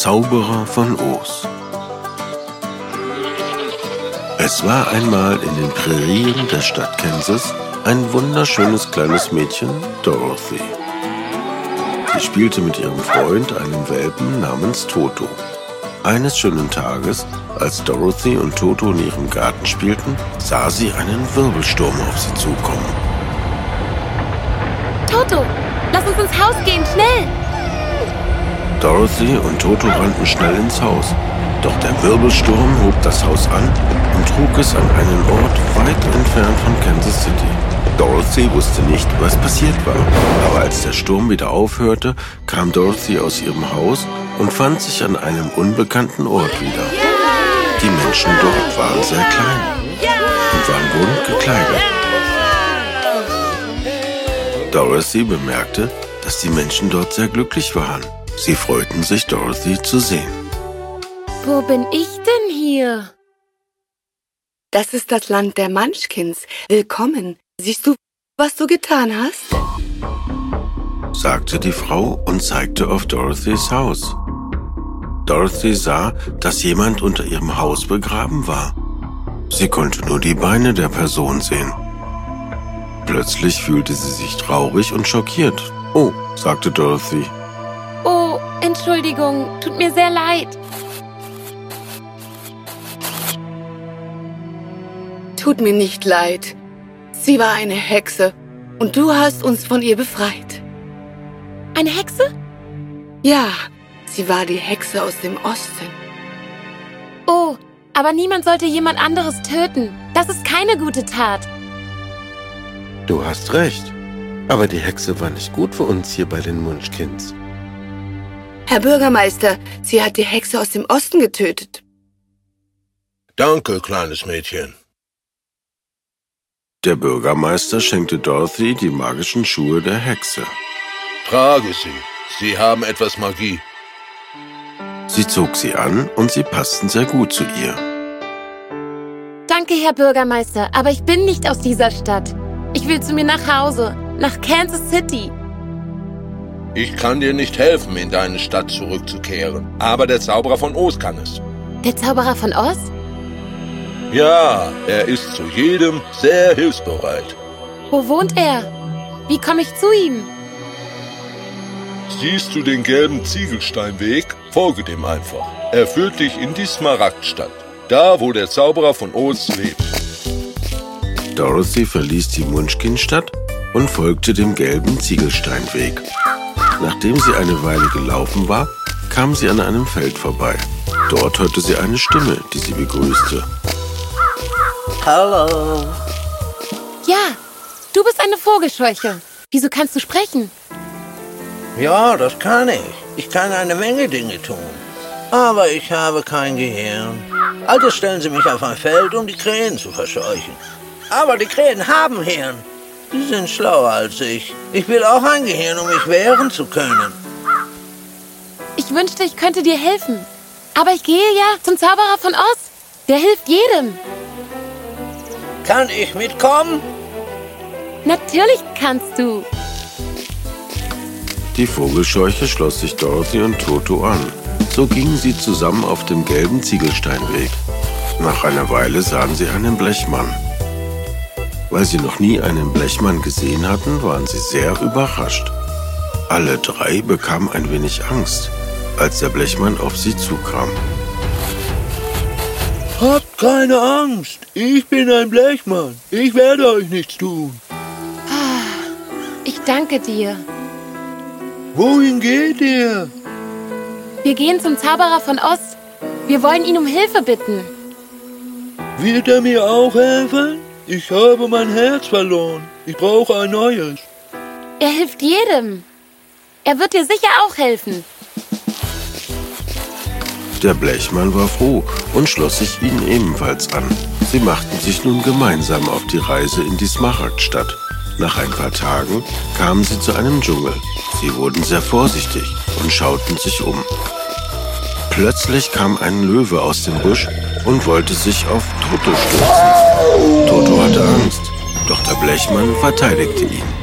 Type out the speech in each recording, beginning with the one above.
Zauberer von Oz Es war einmal in den Prärien der Stadt Kansas ein wunderschönes kleines Mädchen, Dorothy. Sie spielte mit ihrem Freund, einem Welpen namens Toto. Eines schönen Tages, als Dorothy und Toto in ihrem Garten spielten, sah sie einen Wirbelsturm auf sie zukommen. Toto, lass uns ins Haus gehen, schnell! Dorothy und Toto rannten schnell ins Haus. Doch der Wirbelsturm hob das Haus an und trug es an einen Ort weit entfernt von Kansas City. Dorothy wusste nicht, was passiert war. Aber als der Sturm wieder aufhörte, kam Dorothy aus ihrem Haus und fand sich an einem unbekannten Ort wieder. Die Menschen dort waren sehr klein und waren bunt gekleidet. Dorothy bemerkte, dass die Menschen dort sehr glücklich waren. Sie freuten sich, Dorothy zu sehen. Wo bin ich denn hier? Das ist das Land der Munchkins. Willkommen. Siehst du, was du getan hast? sagte die Frau und zeigte auf Dorothys Haus. Dorothy sah, dass jemand unter ihrem Haus begraben war. Sie konnte nur die Beine der Person sehen. Plötzlich fühlte sie sich traurig und schockiert. Oh, sagte Dorothy. Entschuldigung, tut mir sehr leid. Tut mir nicht leid. Sie war eine Hexe und du hast uns von ihr befreit. Eine Hexe? Ja, sie war die Hexe aus dem Osten. Oh, aber niemand sollte jemand anderes töten. Das ist keine gute Tat. Du hast recht. Aber die Hexe war nicht gut für uns hier bei den Munchkins. Herr Bürgermeister, sie hat die Hexe aus dem Osten getötet. Danke, kleines Mädchen. Der Bürgermeister schenkte Dorothy die magischen Schuhe der Hexe. Trage sie. Sie haben etwas Magie. Sie zog sie an und sie passten sehr gut zu ihr. Danke, Herr Bürgermeister, aber ich bin nicht aus dieser Stadt. Ich will zu mir nach Hause, nach Kansas City. Ich kann dir nicht helfen, in deine Stadt zurückzukehren. Aber der Zauberer von Oz kann es. Der Zauberer von Oz? Ja, er ist zu jedem sehr hilfsbereit. Wo wohnt er? Wie komme ich zu ihm? Siehst du den gelben Ziegelsteinweg? Folge dem einfach. Er führt dich in die Smaragdstadt. Da, wo der Zauberer von Oz lebt. Dorothy verließ die Munchkinstadt und folgte dem gelben Ziegelsteinweg. Nachdem sie eine Weile gelaufen war, kam sie an einem Feld vorbei. Dort hörte sie eine Stimme, die sie begrüßte. Hallo. Ja, du bist eine Vogelscheuche. Wieso kannst du sprechen? Ja, das kann ich. Ich kann eine Menge Dinge tun. Aber ich habe kein Gehirn. Also stellen Sie mich auf ein Feld, um die Krähen zu verscheuchen. Aber die Krähen haben Hirn. Die sind schlauer als ich. Ich will auch ein Gehirn, um mich wehren zu können. Ich wünschte, ich könnte dir helfen. Aber ich gehe ja zum Zauberer von Oz. Der hilft jedem. Kann ich mitkommen? Natürlich kannst du. Die Vogelscheuche schloss sich Dorothy und Toto an. So gingen sie zusammen auf dem gelben Ziegelsteinweg. Nach einer Weile sahen sie einen Blechmann. Weil sie noch nie einen Blechmann gesehen hatten, waren sie sehr überrascht. Alle drei bekamen ein wenig Angst, als der Blechmann auf sie zukam. Habt keine Angst. Ich bin ein Blechmann. Ich werde euch nichts tun. Ich danke dir. Wohin geht ihr? Wir gehen zum Zauberer von Oz. Wir wollen ihn um Hilfe bitten. Wird er mir auch helfen? Ich habe mein Herz verloren. Ich brauche ein neues. Er hilft jedem. Er wird dir sicher auch helfen. Der Blechmann war froh und schloss sich ihnen ebenfalls an. Sie machten sich nun gemeinsam auf die Reise in die Smaragdstadt. Nach ein paar Tagen kamen sie zu einem Dschungel. Sie wurden sehr vorsichtig und schauten sich um. Plötzlich kam ein Löwe aus dem Busch und wollte sich auf Toto stürzen. Toto hatte Angst, doch der Blechmann verteidigte ihn.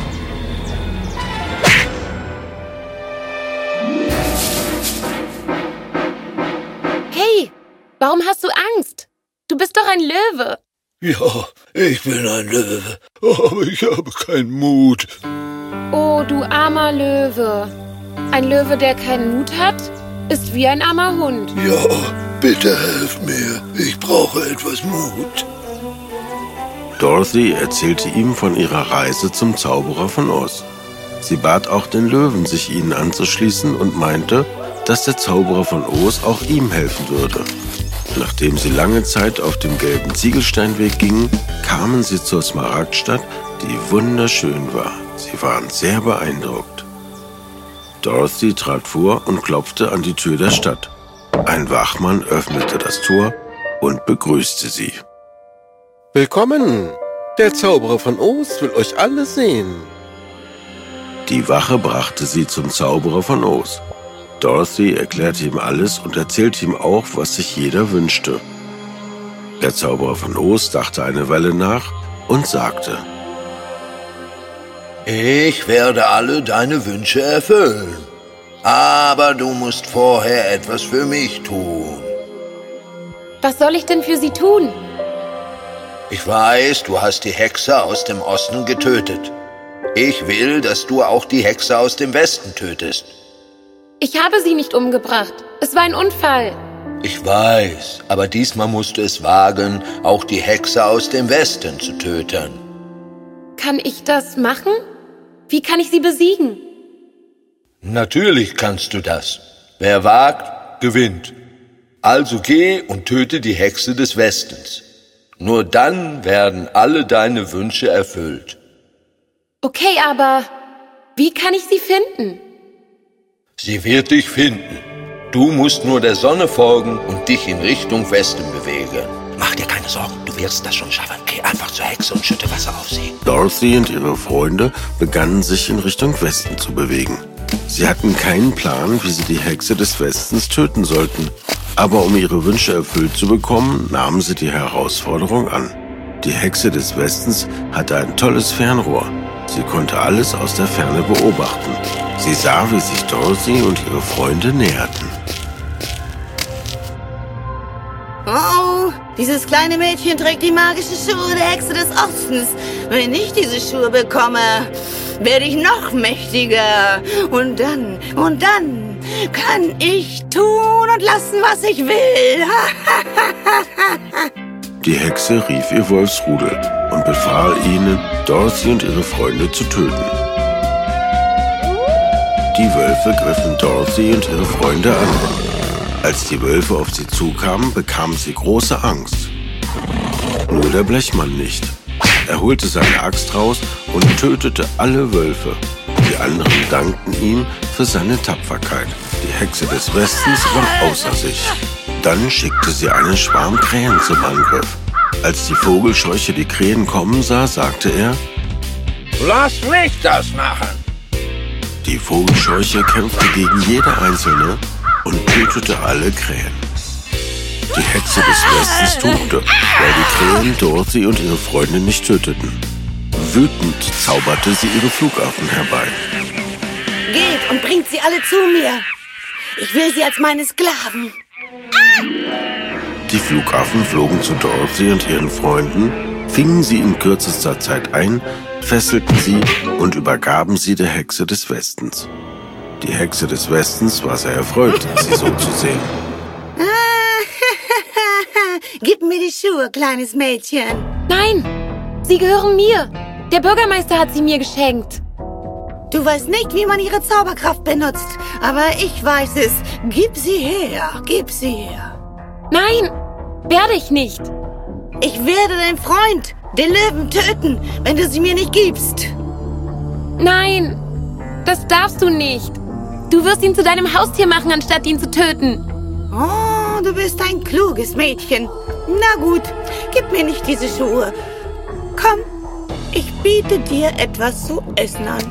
Warum hast du Angst? Du bist doch ein Löwe. Ja, ich bin ein Löwe, aber ich habe keinen Mut. Oh, du armer Löwe. Ein Löwe, der keinen Mut hat, ist wie ein armer Hund. Ja, bitte helf mir. Ich brauche etwas Mut. Dorothy erzählte ihm von ihrer Reise zum Zauberer von Oz. Sie bat auch den Löwen, sich ihnen anzuschließen und meinte, dass der Zauberer von Oz auch ihm helfen würde. Nachdem sie lange Zeit auf dem gelben Ziegelsteinweg gingen, kamen sie zur Smaragdstadt, die wunderschön war. Sie waren sehr beeindruckt. Dorothy trat vor und klopfte an die Tür der Stadt. Ein Wachmann öffnete das Tor und begrüßte sie. Willkommen! Der Zauberer von Oz will euch alle sehen. Die Wache brachte sie zum Zauberer von Oz. Dorothy erklärte ihm alles und erzählte ihm auch, was sich jeder wünschte. Der Zauberer von Oz dachte eine Weile nach und sagte, Ich werde alle deine Wünsche erfüllen. Aber du musst vorher etwas für mich tun. Was soll ich denn für sie tun? Ich weiß, du hast die Hexe aus dem Osten getötet. Ich will, dass du auch die Hexe aus dem Westen tötest. Ich habe sie nicht umgebracht. Es war ein Unfall. Ich weiß, aber diesmal musst du es wagen, auch die Hexe aus dem Westen zu töten. Kann ich das machen? Wie kann ich sie besiegen? Natürlich kannst du das. Wer wagt, gewinnt. Also geh und töte die Hexe des Westens. Nur dann werden alle deine Wünsche erfüllt. Okay, aber wie kann ich sie finden? Sie wird dich finden. Du musst nur der Sonne folgen und dich in Richtung Westen bewegen. Mach dir keine Sorgen, du wirst das schon schaffen. Geh einfach zur Hexe und schütte Wasser auf sie. Dorothy und ihre Freunde begannen sich in Richtung Westen zu bewegen. Sie hatten keinen Plan, wie sie die Hexe des Westens töten sollten. Aber um ihre Wünsche erfüllt zu bekommen, nahmen sie die Herausforderung an. Die Hexe des Westens hatte ein tolles Fernrohr. Sie konnte alles aus der Ferne beobachten. Sie sah, wie sich Dorothy und ihre Freunde näherten. Oh, dieses kleine Mädchen trägt die magischen Schuhe der Hexe des Ostens. Wenn ich diese Schuhe bekomme, werde ich noch mächtiger. Und dann, und dann kann ich tun und lassen, was ich will. Die Hexe rief ihr Wolfsrudel und befahl ihnen, Dorothy und ihre Freunde zu töten. Die Wölfe griffen Dorothy und ihre Freunde an. Als die Wölfe auf sie zukamen, bekamen sie große Angst. Nur der Blechmann nicht. Er holte seine Axt raus und tötete alle Wölfe. Die anderen dankten ihm für seine Tapferkeit. Die Hexe des Westens war außer sich. Dann schickte sie einen Schwarm Krähen zum Angriff. Als die Vogelscheuche die Krähen kommen sah, sagte er, Lass mich das machen. die Vogelscheuche kämpfte gegen jede einzelne und tötete alle Krähen. Die Hexe des Westens tobte, weil die Krähen Dorothy und ihre Freunde nicht töteten. Wütend zauberte sie ihre Flugaffen herbei. Geht und bringt sie alle zu mir. Ich will sie als meine Sklaven. Die Flugaffen flogen zu Dorothy und ihren Freunden, fingen sie in kürzester Zeit ein, fesselten sie und übergaben sie der Hexe des Westens. Die Hexe des Westens war sehr erfreut, sie so zu sehen. Gib mir die Schuhe, kleines Mädchen. Nein, sie gehören mir. Der Bürgermeister hat sie mir geschenkt. Du weißt nicht, wie man ihre Zauberkraft benutzt, aber ich weiß es. Gib sie her, gib sie her. Nein, werde ich nicht. Ich werde deinen Freund, den Löwen, töten, wenn du sie mir nicht gibst. Nein, das darfst du nicht. Du wirst ihn zu deinem Haustier machen, anstatt ihn zu töten. Oh, du bist ein kluges Mädchen. Na gut, gib mir nicht diese Schuhe. Komm, ich biete dir etwas zu essen an.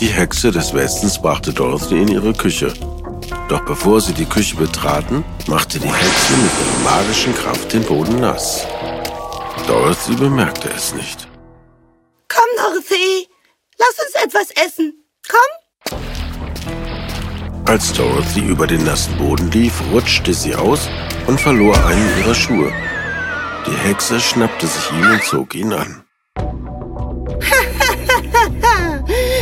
Die Hexe des Westens brachte Dorothy in ihre Küche. Doch bevor sie die Küche betraten, machte die Hexe mit ihrer magischen Kraft den Boden nass. Dorothy bemerkte es nicht. Komm, Dorothy, lass uns etwas essen. Komm. Als Dorothy über den nassen Boden lief, rutschte sie aus und verlor einen ihrer Schuhe. Die Hexe schnappte sich ihn und zog ihn an.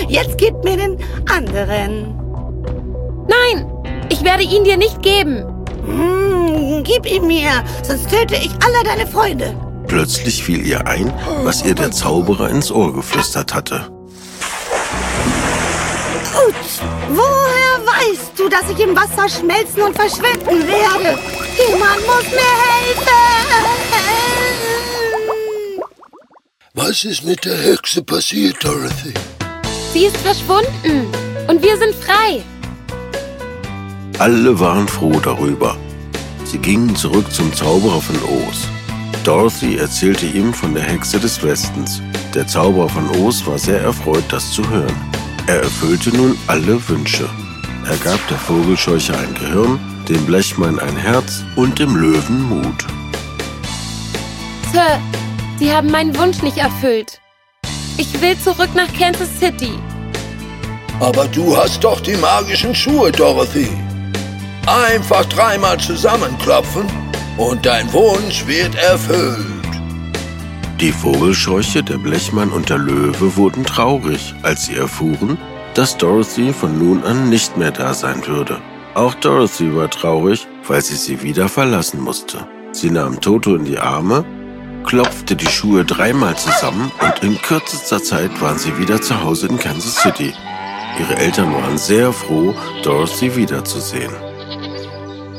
Jetzt gib mir den anderen. Nein, ich werde ihn dir nicht geben. Hm, gib ihn mir, sonst töte ich alle deine Freunde. Plötzlich fiel ihr ein, was ihr der Zauberer ins Ohr geflüstert hatte. Gut, woher du, dass ich im Wasser schmelzen und verschwinden werde? Jemand muss mir helfen! Was ist mit der Hexe passiert, Dorothy? Sie ist verschwunden und wir sind frei. Alle waren froh darüber. Sie gingen zurück zum Zauberer von Oz. Dorothy erzählte ihm von der Hexe des Westens. Der Zauberer von Oz war sehr erfreut, das zu hören. Er erfüllte nun alle Wünsche. Er gab der Vogelscheuche ein Gehirn, dem Blechmann ein Herz und dem Löwen Mut. Sir, Sie haben meinen Wunsch nicht erfüllt. Ich will zurück nach Kansas City. Aber du hast doch die magischen Schuhe, Dorothy. Einfach dreimal zusammenklopfen und dein Wunsch wird erfüllt. Die Vogelscheuche, der Blechmann und der Löwe wurden traurig, als sie erfuhren, dass Dorothy von nun an nicht mehr da sein würde. Auch Dorothy war traurig, weil sie sie wieder verlassen musste. Sie nahm Toto in die Arme, klopfte die Schuhe dreimal zusammen und in kürzester Zeit waren sie wieder zu Hause in Kansas City. Ihre Eltern waren sehr froh, Dorothy wiederzusehen.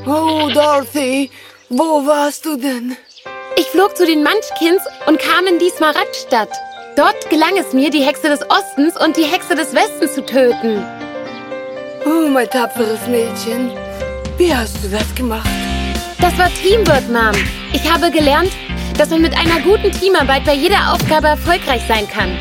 Oh, Dorothy, wo warst du denn? Ich flog zu den Munchkins und kam in die Smaragdstadt. Dort gelang es mir, die Hexe des Ostens und die Hexe des Westens zu töten. Oh, mein tapferes Mädchen. Wie hast du das gemacht? Das war Teamwork, Mom. Ich habe gelernt, dass man mit einer guten Teamarbeit bei jeder Aufgabe erfolgreich sein kann.